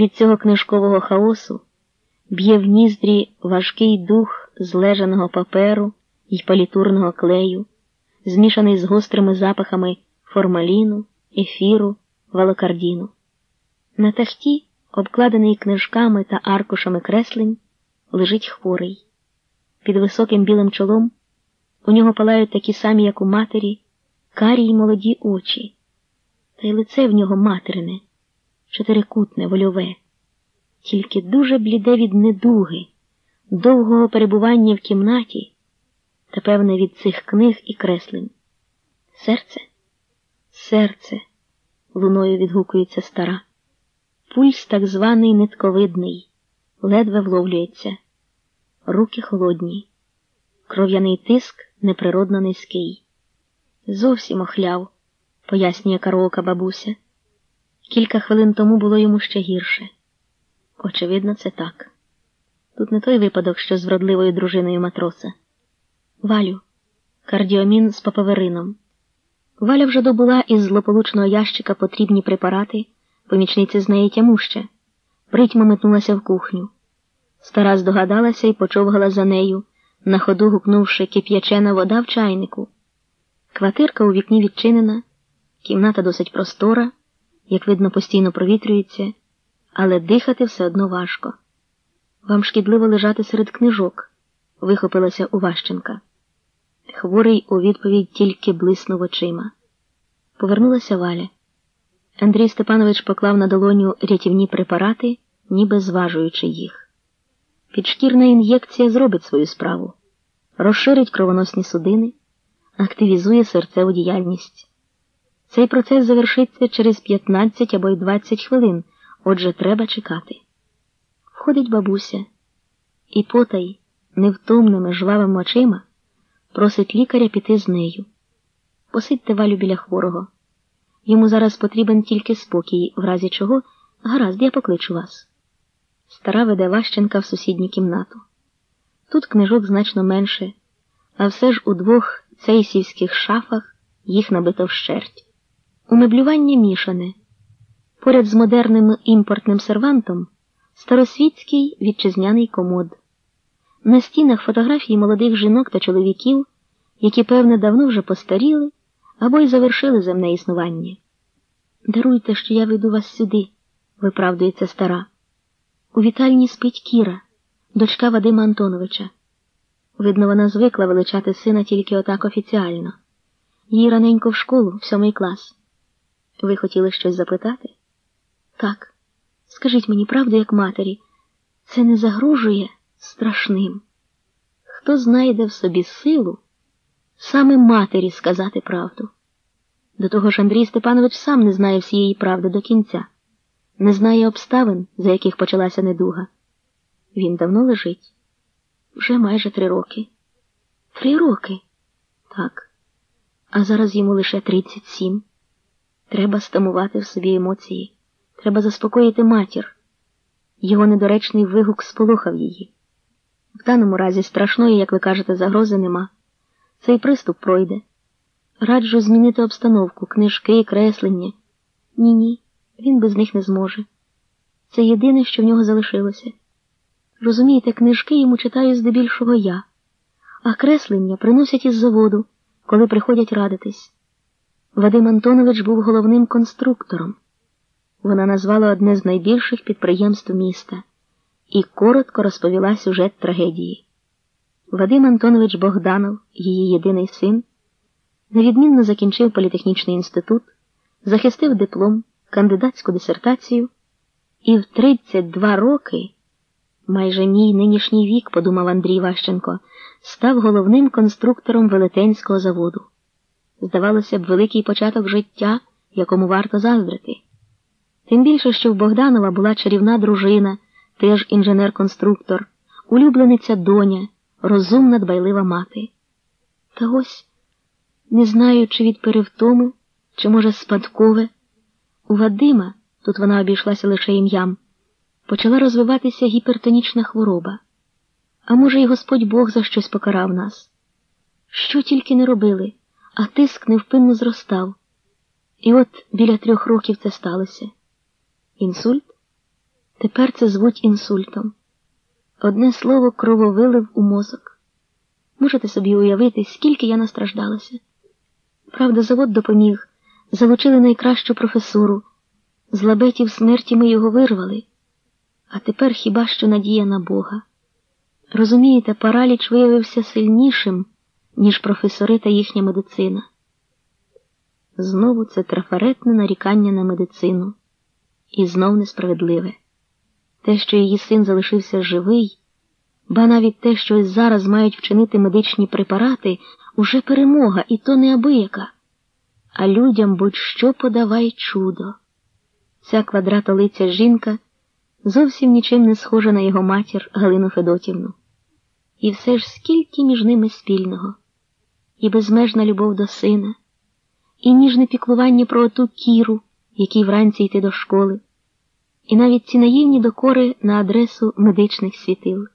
Від цього книжкового хаосу б'є в ніздрі важкий дух злежаного паперу й палітурного клею, змішаний з гострими запахами формаліну, ефіру, валокардіну. На тахті, обкладений книжками та аркушами креслень, лежить хворий. Під високим білим чолом у нього палають такі самі, як у матері, карі й молоді очі, та й лице в нього материне, чотирикутне, вольове, тільки дуже бліде від недуги, довгого перебування в кімнаті та, певне, від цих книг і креслень. Серце, серце, луною відгукується стара. Пульс так званий нитковидний, ледве вловлюється, руки холодні, кров'яний тиск неприродно низький. Зовсім охляв, пояснює караока бабуся. Кілька хвилин тому було йому ще гірше. Очевидно, це так. Тут не той випадок, що з вродливою дружиною матроса. Валю, кардіомін з папаверином. Валя вже добула із злополучного ящика потрібні препарати, помічниця з неї тямуща. Притьма метнулася в кухню. Стара здогадалася і почовгала за нею, на ходу гукнувши кип'ячена вода в чайнику. Квартирка у вікні відчинена, кімната досить простора, як видно, постійно провітрюється, але дихати все одно важко. Вам шкідливо лежати серед книжок, вихопилася Уващенка. Хворий у відповідь тільки блиснув очима. Повернулася Валя. Андрій Степанович поклав на долоню рятівні препарати, ніби зважуючи їх. Підшкірна ін'єкція зробить свою справу, розширить кровоносні судини, активізує серцеву діяльність. Цей процес завершиться через 15 або й 20 хвилин, отже, треба чекати. Входить бабуся і потай невтомними жвавими очима просить лікаря піти з нею. Посидьте валю біля хворого. Йому зараз потрібен тільки спокій, в разі чого гаразд, я покличу вас. Стара веде Ващенка в сусідню кімнату. Тут книжок значно менше, а все ж у двох цейсівських шафах їх набито вщерть. Умеблювання мішане. Поряд з модерним імпортним сервантом старосвітський вітчизняний комод. На стінах фотографії молодих жінок та чоловіків, які, певне, давно вже постаріли або й завершили земне існування. Даруйте, що я веду вас сюди, виправдується стара. У вітальні спить Кіра, дочка Вадима Антоновича. Видно, вона звикла величати сина тільки отак офіціально. Їй раненько в школу, в сьомий клас. Ви хотіли щось запитати? Так. Скажіть мені правду, як матері, це не загрожує страшним. Хто знайде в собі силу саме матері сказати правду? До того ж Андрій Степанович сам не знає всієї правди до кінця, не знає обставин, за яких почалася недуга. Він давно лежить. Вже майже три роки. Три роки? Так. А зараз йому лише тридцять сім. Треба стамувати в собі емоції. Треба заспокоїти матір. Його недоречний вигук сполохав її. В даному разі страшної, як ви кажете, загрози нема. Цей приступ пройде. Раджу змінити обстановку, книжки, креслення. Ні, ні, він без них не зможе. Це єдине, що в нього залишилося. Розумієте, книжки йому читаю здебільшого я, а креслення приносять із заводу, коли приходять радитись. Вадим Антонович був головним конструктором. Вона назвала одне з найбільших підприємств міста і коротко розповіла сюжет трагедії. Вадим Антонович Богданов, її єдиний син, невідмінно закінчив політехнічний інститут, захистив диплом, кандидатську дисертацію і в 32 роки, майже мій нинішній вік, подумав Андрій Ващенко, став головним конструктором велетенського заводу. Здавалося б, великий початок життя, якому варто заздрити. Тим більше, що в Богданова була чарівна дружина, теж інженер-конструктор, улюблениця доня, розумна дбайлива мати. Та ось, не знаю, чи від перевтоми, чи, може, спадкове, у Вадима, тут вона обійшлася лише ім'ям, почала розвиватися гіпертонічна хвороба. А може, і Господь Бог за щось покарав нас. Що тільки не робили, а тиск невпинно зростав. І от біля трьох років це сталося. Інсульт? Тепер це звуть інсультом. Одне слово крововилив у мозок. Можете собі уявити, скільки я настраждалася. Правда, завод допоміг, залучили найкращу професуру. З лабетів смерті ми його вирвали, а тепер хіба що надія на Бога. Розумієте, параліч виявився сильнішим, ніж професори та їхня медицина. Знову це трафаретне нарікання на медицину, і знов несправедливе. Те, що її син залишився живий, ба навіть те, що зараз мають вчинити медичні препарати, уже перемога, і то неабияка. А людям будь-що подавай чудо. Ця квадратолиця жінка зовсім нічим не схожа на його матір Галину Федотівну. І все ж скільки між ними спільного, і безмежна любов до сина, і ніжне піклування про оту кіру, якій вранці йти до школи, і навіть ці наївні докори на адресу медичних світил.